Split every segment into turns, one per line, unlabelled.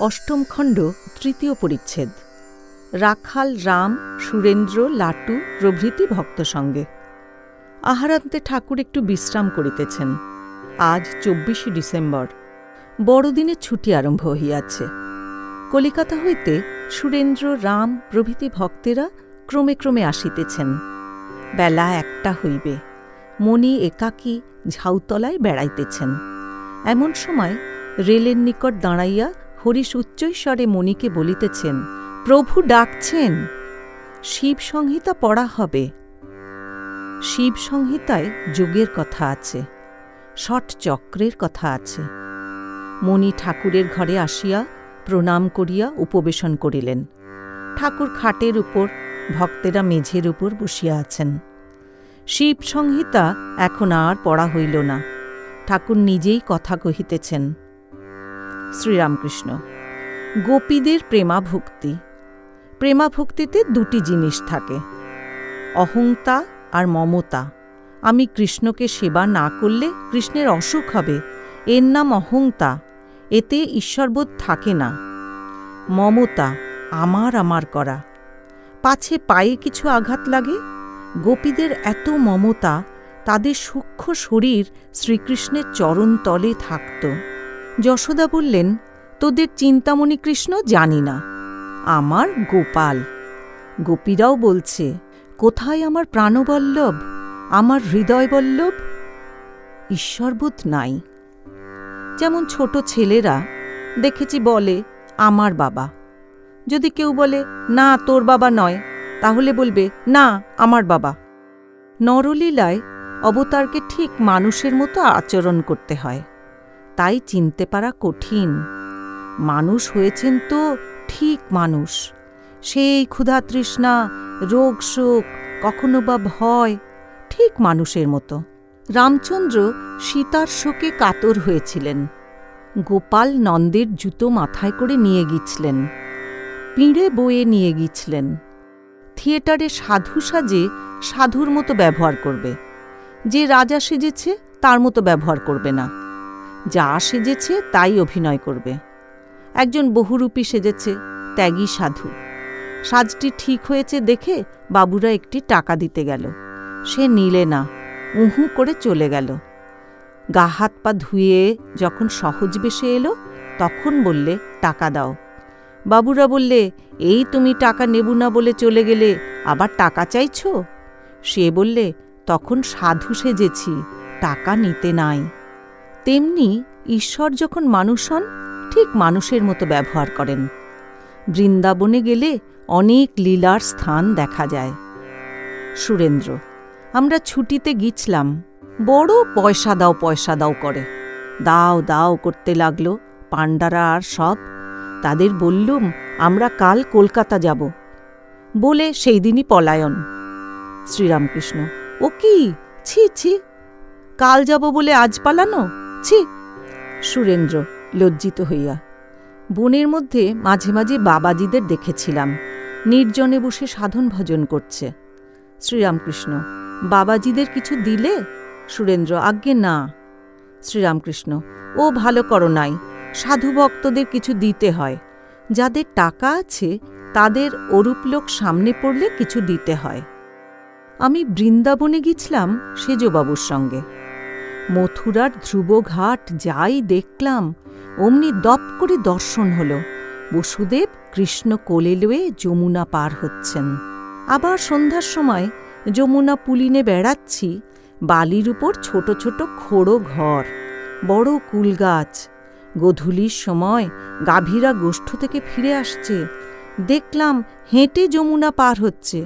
অষ্টম খণ্ড, তৃতীয় পরিচ্ছেদ। রাখাল, রাম, সুরেন্দ্র, লাটু প্রভৃতি ভক্ত সঙ্গে। আহারান্তে ঠাকুর একটু বিশ্রাম করিতেছেন। আজ চব্বিশে ডিসেম্বর। বড়দিনের ছুটি আরম্ভ হইয়াছে। কলিকাতা হইতে সুরেন্দ্র, রাম প্রভৃতি ভক্তেরা ক্রমে ক্রমে আসিতেছেন। বেলা একটা হইবে। মণি একাকী ঝাউতলায় বেড়াইতেছেন। এমন সময় রেলের নিকট দাঁড়াইয়া হরিশ উচ্চৈস্বরে মণিকে বলিতেছেন, প্রভু ডাকছেন, শিব সংহিতা পড়া হবে। শিব সংহিতায় যোগের কথা আছে ষট চক্রের কথা আছে। মণি ঠাকুরের ঘরে আসিয়া প্রণাম করিয়া উপবেশন করিলেন। ঠাকুর খাটের উপর, ভক্তেরা মেঝের উপর বসিয়া আছেন। শিব সংহিতা এখন আর পড়া হইল না। ঠাকুর নিজেই কথা কহিতেছেন শ্রীরামকৃষ্ণ। গোপীদের প্রেমাভক্তি। প্রেমাভক্তিতে দুটি জিনিস থাকে। অহংতা আর মমতা। আমি কৃষ্ণকে সেবা না করলে কৃষ্ণের অসুখ হবে। এর নাম অহংতা। এতে ঈশ্বরবোধ থাকে না। মমতা, আমার আমার করা। পাছে পায়ে কিছু আঘাত লাগে? গোপীদের এত মমতা, তাদের সূক্ষ্ম শরীর শ্রীকৃষ্ণের চরণ তলে থাকত। যশোদা বললেন, তোদের চিন্তামণি কৃষ্ণ জানি না, আমার গোপাল। গোপীরাও বলছে, কোথায় আমার প্রাণবল্লভ, আমার হৃদয়বল্লভ? ঈশ্বরবোধ নাই। যেমন ছোট ছেলেরা, দেখেছি বলে, আমার বাবা। যদি কেউ বলে, না, তোর বাবা নয়, তাহলে বলবে, না, আমার বাবা। নরলীলায় অবতারকে ঠিক মানুষের মতো আচরণ করতে হয়। তাই চিনতে পারা কঠিন। মানুষ হয়েছেন তো ঠিক মানুষ। সেই ক্ষুধা তৃষ্ণা, রোগ শোক, কখনো বা ভয়, ঠিক মানুষের মতো। রামচন্দ্র সীতার শোকে কাতর হয়েছিলেন। গোপাল নন্দের জুতো মাথায় করে নিয়ে গিয়েছিলেন। পিঁড়ে বয়ে নিয়ে গিয়েছিলেন। থিয়েটারে সাধু সাজে সাধুর মতো ব্যবহার করবে। যে রাজা সেজেছে, তার মতো ব্যবহার করবে না। যা সেজেছে তাই অভিনয় করবে। একজন বহুরূপী সেজেছে, ত্যাগী সাধু। সাজটি ঠিক হয়েছে দেখে বাবুরা একটি টাকা দিতে গেল। সে নিলে না, উহু করে চলে গেল। গা হাত পা ধুয়ে যখন সহজ বেশে এলো, তখন বললে, টাকা দাও। বাবুরা বললে, এই তুমি টাকা নেব না বলে চলে গেলে আবার টাকা চাইছ? সে বললে, তখন সাধু সেজেছি, টাকা নিতে নাই। তেমনি ঈশ্বর যখন মানুষ হন, ঠিক মানুষের মতো ব্যবহার করেন। বৃন্দাবনে গেলে অনেক লীলার স্থান দেখা যায়। সুরেন্দ্র, আমরা ছুটিতে গিছলাম বড় পয়সা দাও পয়সা দাও করে। দাও দাও করতে লাগল পাণ্ডারা আর সব। তাদের বললুম, আমরা কাল কলকাতা যাব। বলে সেই দিনই পলায়ন। শ্রীরামকৃষ্ণ, ও কি? ছি ছি। কাল যাব বলে আজ পালানো? ছি। সুরেন্দ্র লজ্জিত হইয়া বনের মধ্যে মাঝে মাঝে বাবাজিদের দেখেছিলাম। নির্জনে বসে সাধন ভজন করছে। শ্রীরামকৃষ্ণ, বাবাজিদের কিছু দিলে? সুরেন্দ্র, আজ্ঞে না। শ্রীরামকৃষ্ণ, ও ভালো করো নাই, সাধু ভক্তদের কিছু দিতে হয়। যাদের টাকা আছে, তাদের অরূপ লোক সামনে পড়লে কিছু দিতে হয়। আমি বৃন্দাবনে গেছিলাম সেজবাবুর সঙ্গে। মথুরার ধ্রুবঘাট যাই দেখলাম, অমনি দপ করে দর্শন হল। বসুদেব কৃষ্ণ কোলে লয়ে যমুনা পার হচ্ছেন। আবার সন্ধ্যার সময় যমুনা পুলিনে বেড়াচ্ছি, বালির উপর ছোট ছোট খোড়ো ঘর, বড় কুলগাছ। গধূলির সময় গাভীরা গোষ্ঠ থেকে ফিরে আসছে। দেখলাম হেঁটে যমুনা পার হচ্ছে।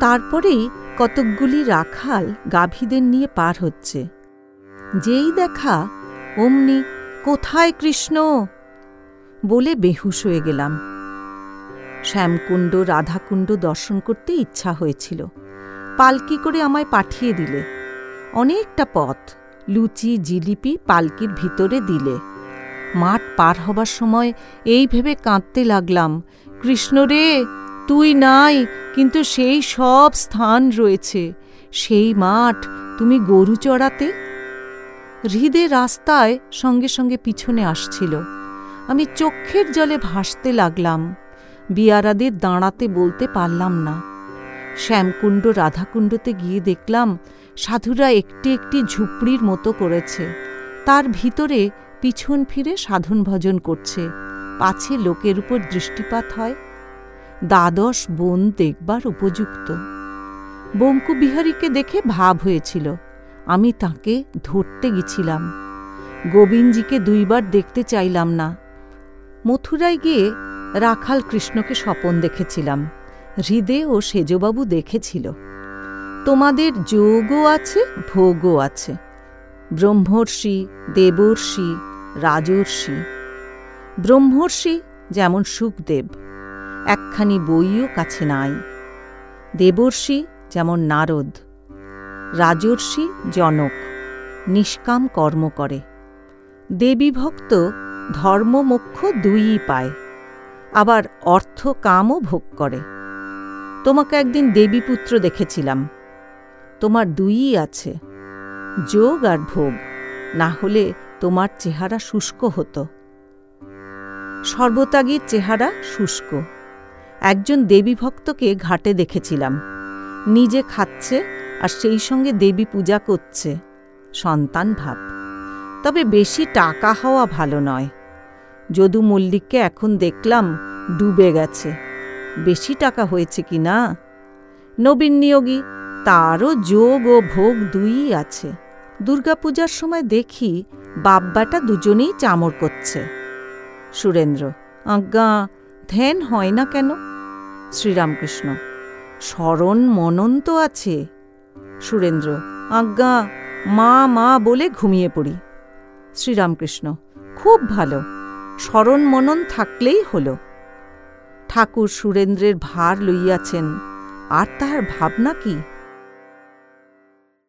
তারপরেই কতকগুলি রাখাল গাভীদের নিয়ে পার হচ্ছে। যেই দেখা, অমনি, কোথায় কৃষ্ণ? বলে বেহুশ হয়ে গেলাম। শ্যামকুণ্ড, রাধাকুণ্ড দর্শন করতে ইচ্ছা হয়েছিল। পালকি করে আমায় পাঠিয়ে দিলে। অনেকটা পথ, লুচি, জিলিপি পালকির ভিতরে দিলে। মাঠ পার হবার সময় এই ভেবে কাঁদতে লাগলাম, কৃষ্ণ রে, তুই নাই, কিন্তু সেই সব স্থান রয়েছে। সেই মাঠ, তুমি গরু চড়াতে? হৃদে রাস্তায় সঙ্গে সঙ্গে পিছনে আসছিল। আমি চক্ষের জলে ভাসতে লাগলাম। বিয়ারাদের দাঁড়াতে বলতে পারলাম না। শ্যামকুণ্ড, রাধাকুণ্ডতে গিয়ে দেখলাম সাধুরা একটি একটি ঝুপড়ির মতো করেছে। তার ভিতরে পিছন ফিরে সাধন ভজন করছে। পাছে লোকের উপর দৃষ্টিপাত হয়। দ্বাদশ বন দেখবার উপযুক্ত। বঙ্কুবিহারীকে দেখে ভাব হয়েছিল। আমি তাকে ধরতে গেছিলাম। গোবিন্দজিকে দুইবার দেখতে চাইলাম না। মথুরায় গিয়ে রাখাল কৃষ্ণকে স্বপন দেখেছিলাম। হৃদে ও সেজবাবু দেখেছিল। তোমাদের যোগও আছে, ভোগও আছে। ব্রহ্মর্ষি, দেবর্ষি, রাজর্ষি। ব্রহ্মর্ষি যেমন সুখদেব, একখানি বইও কাছে নাই। দেবর্ষি যেমন নারদ। রাজর্ষি জনক, নিষ্কাম কর্ম করে। দেবী ভক্ত ধর্ম মোক্ষ দুইই পায়, আবার অর্থ কামও ভোগ করে। তোমাকে একদিন দেবীপুত্র দেখেছিলাম, তোমার দুইই আছে, যোগ আর ভোগ, না হলে তোমার চেহারা শুষ্ক হতো। সর্বত্যাগীর চেহারা শুষ্ক, একজন দেবী ভক্তকে ঘাটে দেখেছিলাম, নিজে খাচ্ছে আর সেই সঙ্গে দেবী পূজা করছে। সন্তান ভাব। তবে বেশি টাকা হওয়া ভালো নয়। যদু মল্লিককে এখন দেখলাম ডুবে গেছে। বেশি টাকা হয়েছে কি না? নবীন নিয়োগী, তারও যোগ ও ভোগ দুইই আছে। দুর্গাপূজার সময় দেখি বাব্বাটা দুজনেই চামর করছে। সুরেন্দ্র, আজ্ঞা, ধ্যান হয় না কেন? শ্রীরামকৃষ্ণ, স্মরণ মনন তো আছে। সুরেন্দ্র, আজ্ঞা, মা মা বলে ঘুমিয়ে পড়ি। শ্রীরামকৃষ্ণ, খুব ভালো স্মরণ মনন থাকলেই হল। ঠাকুর সুরেন্দ্রের ভার লইয়াছেন, আর তাহার ভাবনা কি?